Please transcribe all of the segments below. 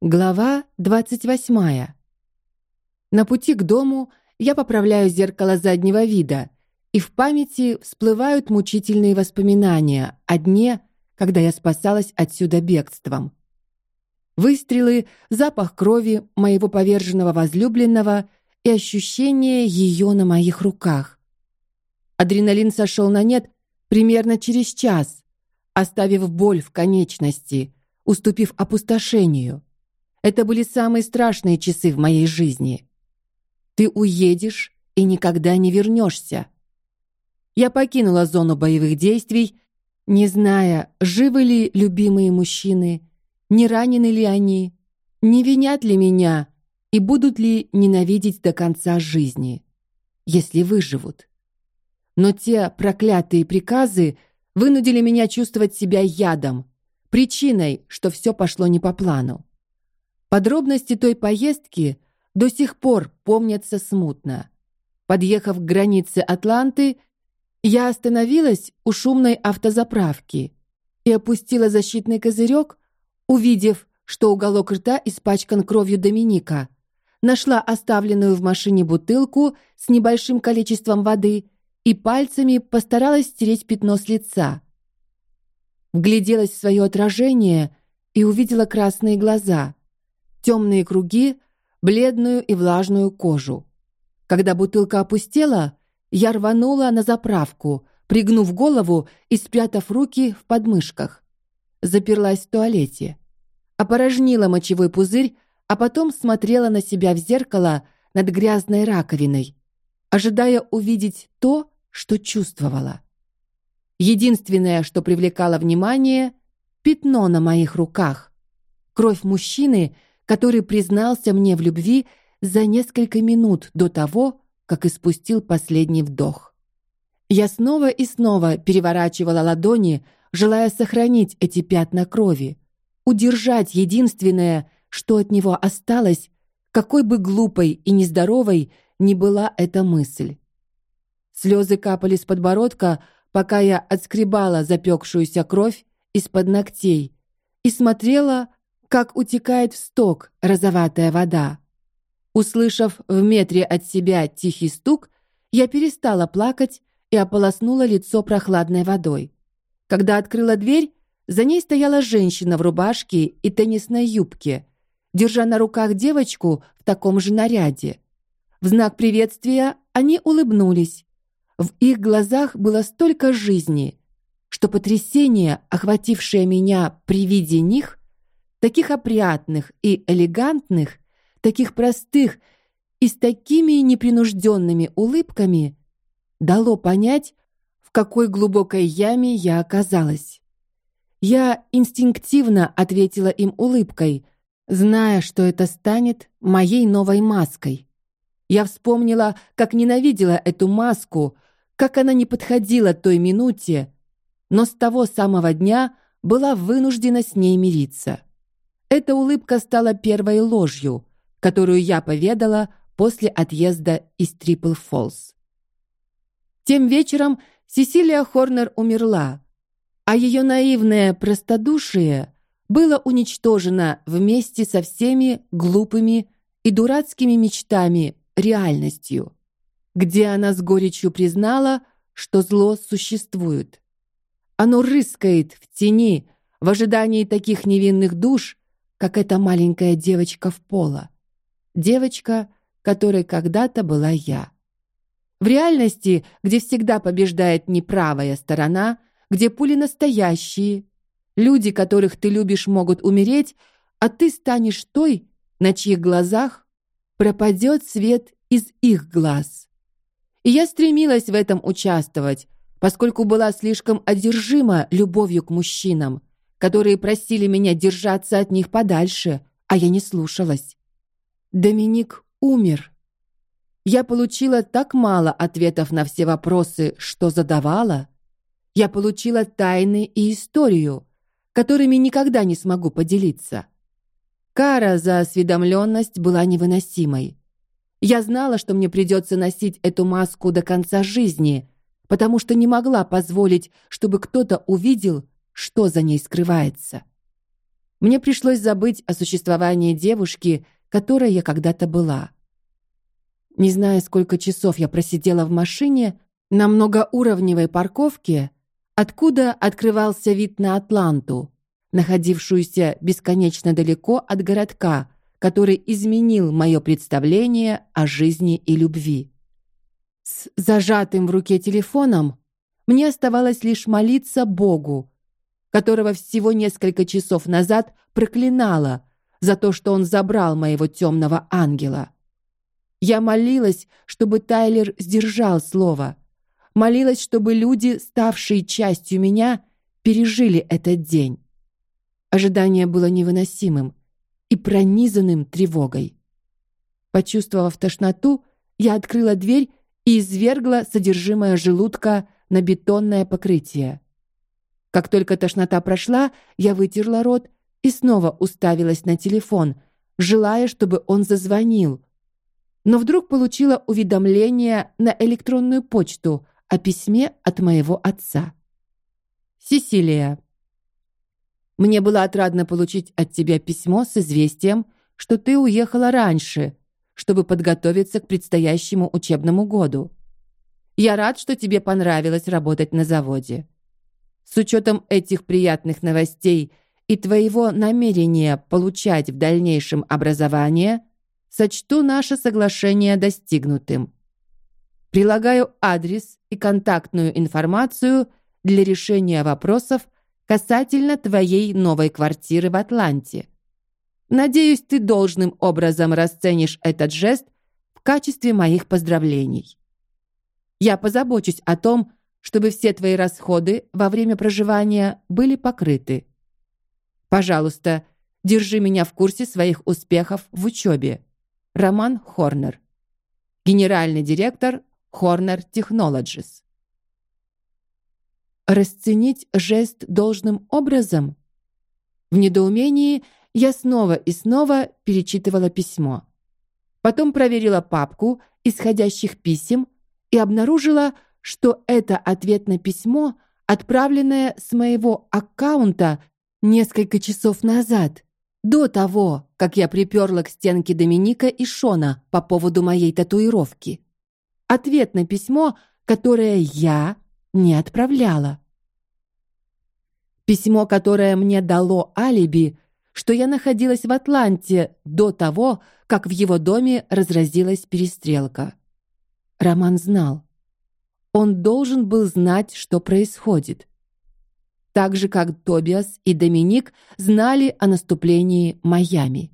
Глава двадцать восьмая. На пути к дому я поправляю зеркало заднего вида, и в памяти всплывают мучительные воспоминания о дне, когда я спасалась отсюда бегством. Выстрелы, запах крови моего поверженного возлюбленного и ощущение ее на моих руках. Адреналин сошел на нет примерно через час, оставив боль в конечности, уступив опустошению. Это были самые страшные часы в моей жизни. Ты уедешь и никогда не вернешься. Я покинула зону боевых действий, не зная, живы ли любимые мужчины, не ранены ли они, не винят ли меня и будут ли ненавидеть до конца жизни, если выживут. Но те проклятые приказы вынудили меня чувствовать себя ядом, причиной, что все пошло не по плану. Подробности той поездки до сих пор помнятся смутно. Подъехав к границе Атланты, я остановилась у шумной автозаправки и опустила защитный козырек, увидев, что уголок рта испачкан кровью Доминика. Нашла оставленную в машине бутылку с небольшим количеством воды и пальцами постаралась стереть пятно с лица. Вгляделась в свое отражение и увидела красные глаза темные круги, бледную и влажную кожу. Когда бутылка опустела, я рванула на заправку, пригнув голову и спрятав руки в подмышках. Заперлась в туалете, опорожнила мочевой пузырь, а потом смотрела на себя в зеркало над грязной раковиной, ожидая увидеть то, что чувствовала. Единственное, что привлекало внимание, пятно на моих руках, кровь мужчины, который признался мне в любви за несколько минут до того, как испустил последний вдох. Я снова и снова переворачивала ладони, желая сохранить эти пятна крови, удержать единственное, что от него осталось, какой бы глупой и нездоровой ни была эта мысль. Слезы капали с подбородка, пока я отскребала запекшуюся кровь из-под ногтей и смотрела, как утекает в сток розоватая вода. Услышав в метре от себя тихий стук, я перестала плакать и ополоснула лицо прохладной водой. Когда открыла дверь, за ней стояла женщина в рубашке и теннисной юбке, держа на руках девочку в таком же наряде. В знак приветствия они улыбнулись. В их глазах было столько жизни, что потрясение, охватившее меня при виде них, таких опрятных и элегантных, таких простых и с такими непринужденными улыбками, дало понять, в какой глубокой яме я оказалась. Я инстинктивно ответила им улыбкой, зная, что это станет моей новой маской. Я вспомнила, как ненавидела эту маску, как она не подходила той минуте, но с того самого дня была вынуждена с ней мириться. Эта улыбка стала первой ложью, которую я поведала после отъезда из Трипл Фолс. Тем вечером Сесилия Хорнер умерла, а ее наивное простодушие было уничтожено вместе со всеми глупыми и дурацкими мечтами реальностью, где она с горечью признала, что зло существует. Оно рыскает в тени в ожидании таких невинных душ, как эта маленькая девочка в поло. Девочка, которой когда-то была я. В реальности, где всегда побеждает неправая сторона, где пули настоящие, люди, которых ты любишь, могут умереть, а ты станешь той, на чьих глазах пропадет свет из их глаз. И я стремилась в этом участвовать, поскольку была слишком одержима любовью к мужчинам, которые просили меня держаться от них подальше, а я не слушалась. Доминик умер. Я получила так мало ответов на все вопросы, что задавала. Я получила тайны и историю, которыми никогда не смогу поделиться. Кара за осведомленность была невыносимой. Я знала, что мне придется носить эту маску до конца жизни, потому что не могла позволить, чтобы кто-то увидел, что за ней скрывается. мне пришлось забыть о существовании девушки, которой я когда-то была. Не зная, сколько часов я просидела в машине на многоуровневой парковке, откуда открывался вид на Атланту, находившуюся бесконечно далеко от городка, который изменил мое представление о жизни и любви. С зажатым в руке телефоном мне оставалось лишь молиться Богу, которого всего несколько часов назад проклинала за то, что он забрал моего темного ангела. Я молилась, чтобы Тайлер сдержал слово, молилась, чтобы люди, ставшие частью меня, пережили этот день. Ожидание было невыносимым и пронизанным тревогой. Почувствовав тошноту, я открыла дверь и извергла содержимое желудка на бетонное покрытие. Как только тошнота прошла, я вытерла рот и снова уставилась на телефон, желая, чтобы он зазвонил. Но вдруг получила уведомление на электронную почту о письме от моего отца. Сесилия, мне было отрадно получить от тебя письмо с известием, что ты уехала раньше, чтобы подготовиться к предстоящему учебному году. Я рад, что тебе понравилось работать на заводе. С учетом этих приятных новостей и твоего намерения получать в дальнейшем образование, сочту наше соглашение достигнутым. Прилагаю адрес и контактную информацию для решения вопросов касательно твоей новой квартиры в Атланте. Надеюсь, ты должным образом расценишь этот жест в качестве моих поздравлений. Я позабочусь о том, чтобы все твои расходы во время проживания были покрыты. Пожалуйста, держи меня в курсе своих успехов в учебе. Роман Хорнер, генеральный директор Horner Technologies расценить жест должным образом? В недоумении я снова и снова перечитывала письмо. Потом проверила папку исходящих писем и обнаружила, что это ответное письмо, отправленное с моего аккаунта несколько часов назад, до того, как я приперла к стенке Доминика и Шона по поводу моей татуировки. Ответное письмо, которое я не отправляла. Письмо, которое мне дало алиби, что я находилась в Атланте до того, как в его доме разразилась перестрелка. Роман знал. Он должен был знать, что происходит. Так же, как Тобиас и Доминик знали о наступлении Майами.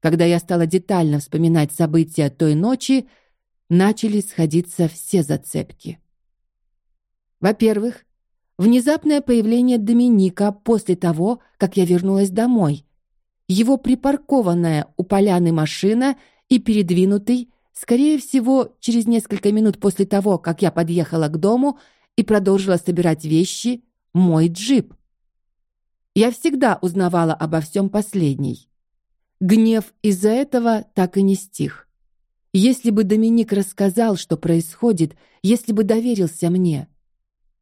Когда я стала детально вспоминать события той ночи, начали сходиться все зацепки. Во-первых, внезапное появление Доминика после того, как я вернулась домой, его припаркованная у поляны машина и передвинутый, скорее всего, через несколько минут после того, как я подъехала к дому и продолжила собирать вещи, мой джип. Я всегда узнавала обо всем последней. Гнев из-за этого так и не стих. Если бы Доминик рассказал, что происходит, если бы доверился мне,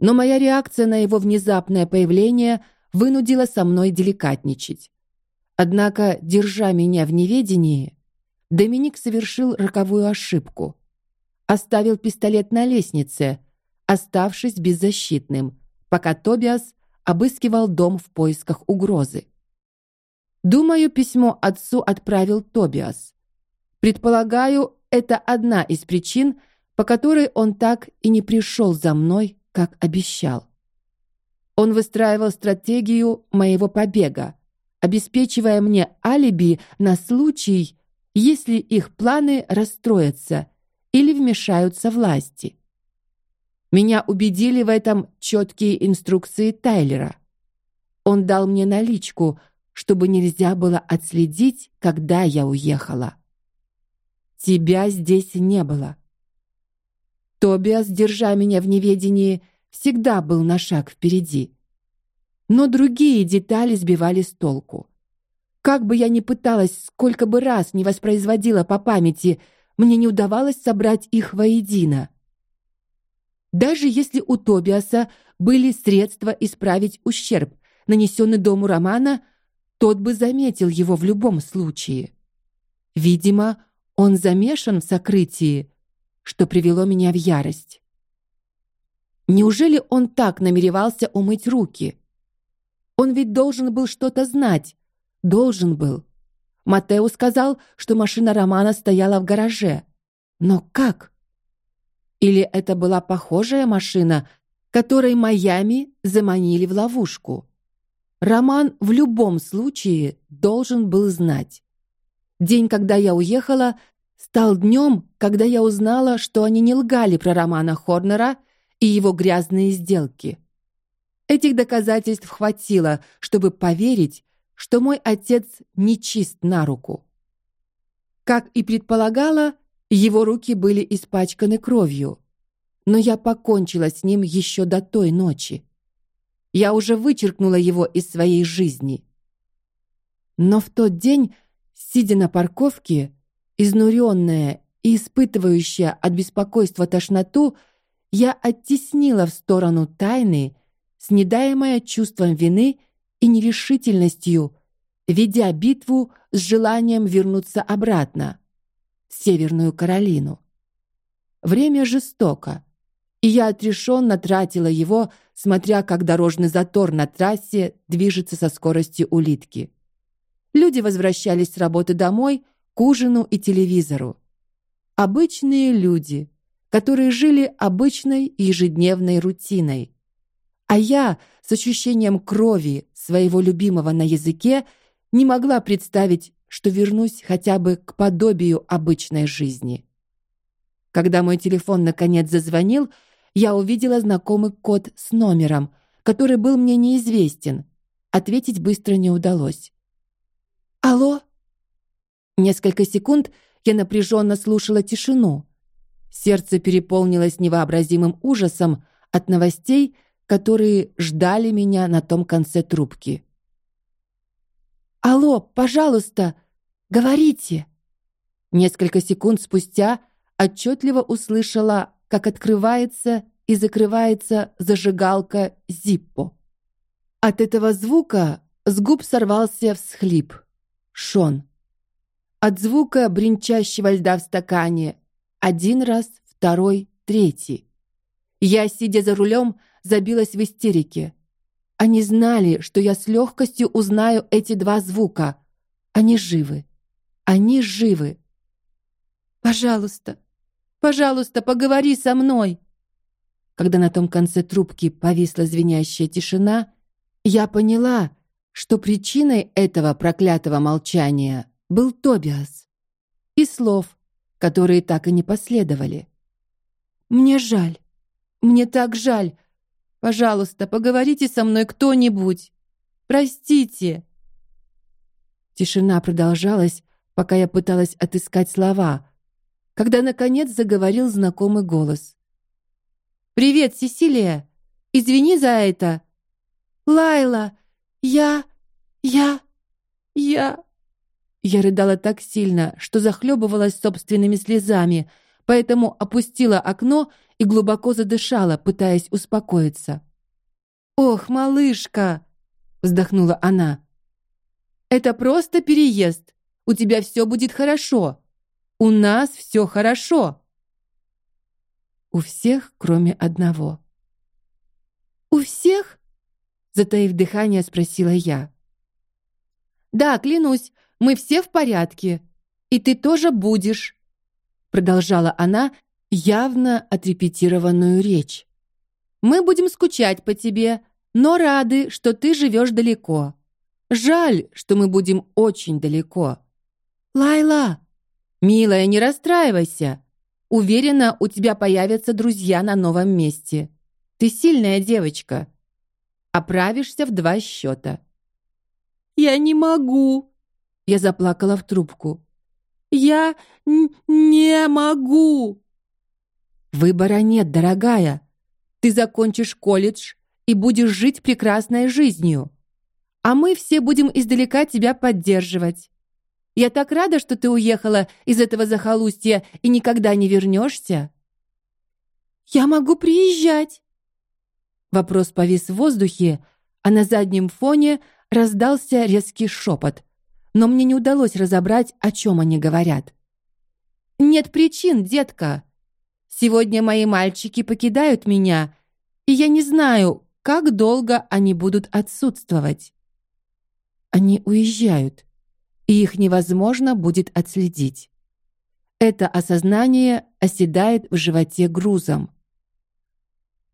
но моя реакция на его внезапное появление вынудила со мной деликатничать. Однако, держа меня в неведении, Доминик совершил роковую ошибку. Оставил пистолет на лестнице, оставшись беззащитным, пока Тобиас обыскивал дом в поисках угрозы. Думаю, письмо отцу отправил Тобиас. Предполагаю, это одна из причин, по которой он так и не пришел за мной как обещал. Он выстраивал стратегию моего побега, обеспечивая мне алиби на случай, если их планы расстроятся или вмешаются власти. Меня убедили в этом четкие инструкции Тайлера. Он дал мне наличку, чтобы нельзя было отследить, когда я уехала. Тебя здесь не было. Тобиас, держа меня в неведении, всегда был на шаг впереди. Но другие детали сбивали с толку. Как бы я ни пыталась, сколько бы раз не воспроизводила по памяти, мне не удавалось собрать их воедино. Даже если у Тобиаса были средства исправить ущерб, нанесенный дому Романа, тот бы заметил его в любом случае. Видимо, он замешан в сокрытии, что привело меня в ярость. Неужели он так намеревался умыть руки? Он ведь должен был что-то знать, должен был. Матео сказал, что машина Романа стояла в гараже. Но как? Или это была похожая машина, которой Майами заманили в ловушку? Роман в любом случае должен был знать. День, когда я уехала, стал днем, когда я узнала, что они не лгали про Романа Хорнера и его грязные сделки. Этих доказательств хватило, чтобы поверить, что мой отец не чист на руку. Как и предполагала, его руки были испачканы кровью, но я покончила с ним еще до той ночи. Я уже вычеркнула его из своей жизни. Но в тот день, сидя на парковке, изнуренная и испытывающая от беспокойства тошноту, я оттеснила в сторону тайны, снедаемая чувством вины и нерешительностью, ведя битву с желанием вернуться обратно в Северную Каролину. Время жестоко, и я отрешенно тратила его, смотря как дорожный затор на трассе движется со скоростью улитки. Люди возвращались с работы домой к ужину и телевизору. Обычные люди, которые жили обычной ежедневной рутиной. А я с ощущением крови своего любимого на языке не могла представить, что вернусь хотя бы к подобию обычной жизни. Когда мой телефон наконец зазвонил, я увидела знакомый код с номером, который был мне неизвестен. Ответить быстро не удалось. Алло. Несколько секунд я напряженно слушала тишину. Сердце переполнилось невообразимым ужасом от новостей, которые ждали меня на том конце трубки. Алло, пожалуйста, говорите. Несколько секунд спустя отчетливо услышала как открывается и закрывается зажигалка Зиппо. От этого звука с губ сорвался всхлип. Шон. От звука бренчащего льда в стакане один раз, второй, третий. Я, сидя за рулем, забилась в истерике. Они знали, что я с легкостью узнаю эти два звука. Они живы. Они живы. Пожалуйста, Пожалуйста, поговори со мной. Когда на том конце трубки повисла звенящая тишина, я поняла, что причиной этого проклятого молчания был Тобиас и слов, которые так и не последовали. Мне жаль, мне так жаль. Пожалуйста, поговорите со мной кто-нибудь. Простите. Тишина продолжалась, пока я пыталась отыскать слова, когда наконец заговорил знакомый голос. Привет, Сесилия. Извини за это. Лайла, я, я, я. Я рыдала так сильно, что захлебывалась собственными слезами, поэтому опустила окно и глубоко задышала, пытаясь успокоиться. Ох, малышка, вздохнула она. Это просто переезд. У тебя все будет хорошо. У нас все хорошо. У всех, кроме одного. У всех? Затаив дыхание, спросила я. Да, клянусь, мы все в порядке, и ты тоже будешь, продолжала она явно отрепетированную речь. Мы будем скучать по тебе, но рады, что ты живешь далеко. Жаль, что мы будем очень далеко. Лайла, Милая, не расстраивайся. Уверена, у тебя появятся друзья на новом месте. Ты сильная девочка. Оправишься в два счета. Я не могу. Я заплакала в трубку. Я не могу. Выбора нет, дорогая. Ты закончишь колледж и будешь жить прекрасной жизнью, а мы все будем издалека тебя поддерживать. Я так рада, что ты уехала из этого захолустья и никогда не вернешься. Я могу приезжать. Вопрос повис в воздухе, а на заднем фоне раздался резкий шепот, но мне не удалось разобрать, о чем они говорят. Нет причин, детка. Сегодня мои мальчики покидают меня, и я не знаю, как долго они будут отсутствовать. Они уезжают, и их невозможно будет отследить. Это осознание оседает в животе грузом.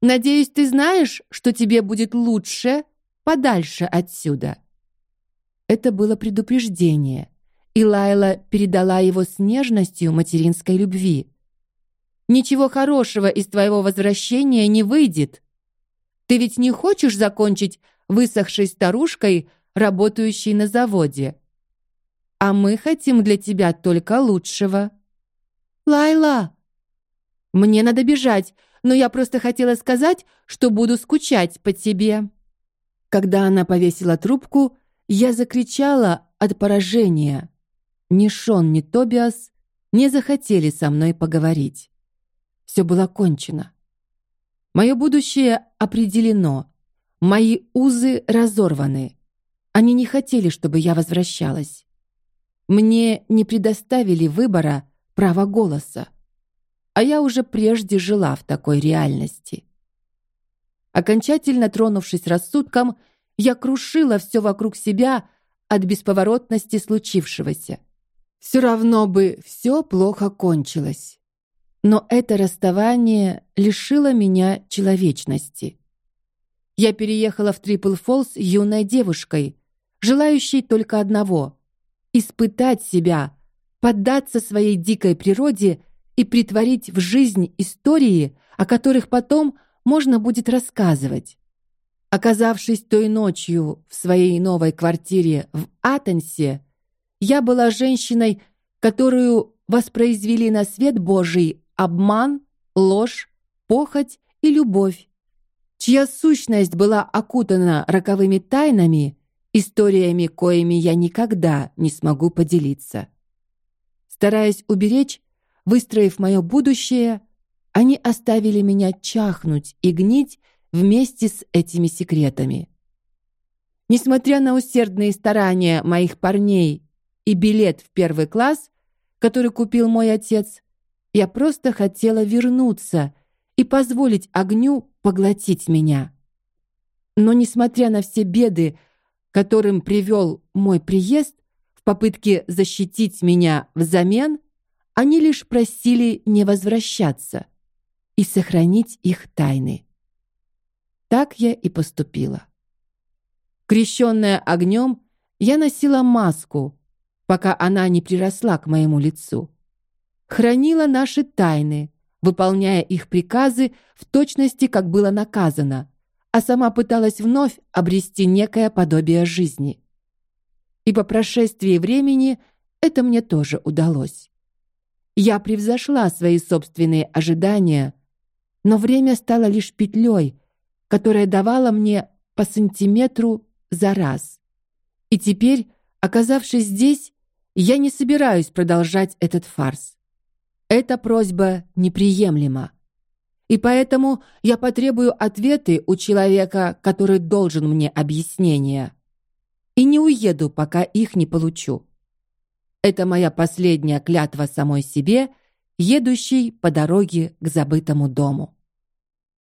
Надеюсь, ты знаешь, что тебе будет лучше подальше отсюда. Это было предупреждение, и Лайла передала его с нежностью материнской любви. Ничего хорошего из твоего возвращения не выйдет. Ты ведь не хочешь закончить высохшей старушкой, работающей на заводе. А мы хотим для тебя только лучшего. Лайла, мне надо бежать, но я просто хотела сказать, что буду скучать по тебе. Когда она повесила трубку, я закричала от поражения. Ни Шон, ни Тобиас не захотели со мной поговорить. Все было кончено. Мое будущее определено. Мои узы разорваны. Они не хотели, чтобы я возвращалась. Мне не предоставили выбора, права голоса. А я уже прежде жила в такой реальности. Окончательно тронувшись рассудком, я крушила все вокруг себя от бесповоротности случившегося. Все равно бы все плохо кончилось. Но это расставание лишило меня человечности. Я переехала в Трипл Фолс юной девушкой, желающей только одного испытать себя, поддаться своей дикой природе и притворить в жизнь истории, о которых потом можно будет рассказывать. Оказавшись той ночью в своей новой квартире в Атенсе, я была женщиной, которую воспроизвели на свет Божий обман, ложь, похоть и любовь, чья сущность была окутана роковыми тайнами, историями, коими я никогда не смогу поделиться. Стараясь уберечь, выстроив мое будущее, они оставили меня чахнуть и гнить вместе с этими секретами. Несмотря на усердные старания моих парней и билет в первый класс, который купил мой отец, я просто хотела вернуться и позволить огню поглотить меня. Но несмотря на все беды, которым привел мой приезд, в попытке защитить меня взамен, они лишь просили не возвращаться и сохранить их тайны. Так я и поступила. Крещенная огнем, я носила маску, пока она не приросла к моему лицу хранила наши тайны, выполняя их приказы в точности, как было наказано, а сама пыталась вновь обрести некое подобие жизни. И по прошествии времени это мне тоже удалось. Я превзошла свои собственные ожидания, но время стало лишь петлей, которая давала мне по сантиметру за раз. И теперь, оказавшись здесь, я не собираюсь продолжать этот фарс. Эта просьба неприемлема. И поэтому я потребую ответы у человека, который должен мне объяснения. И не уеду, пока их не получу. Это моя последняя клятва самой себе, едущей по дороге к забытому дому.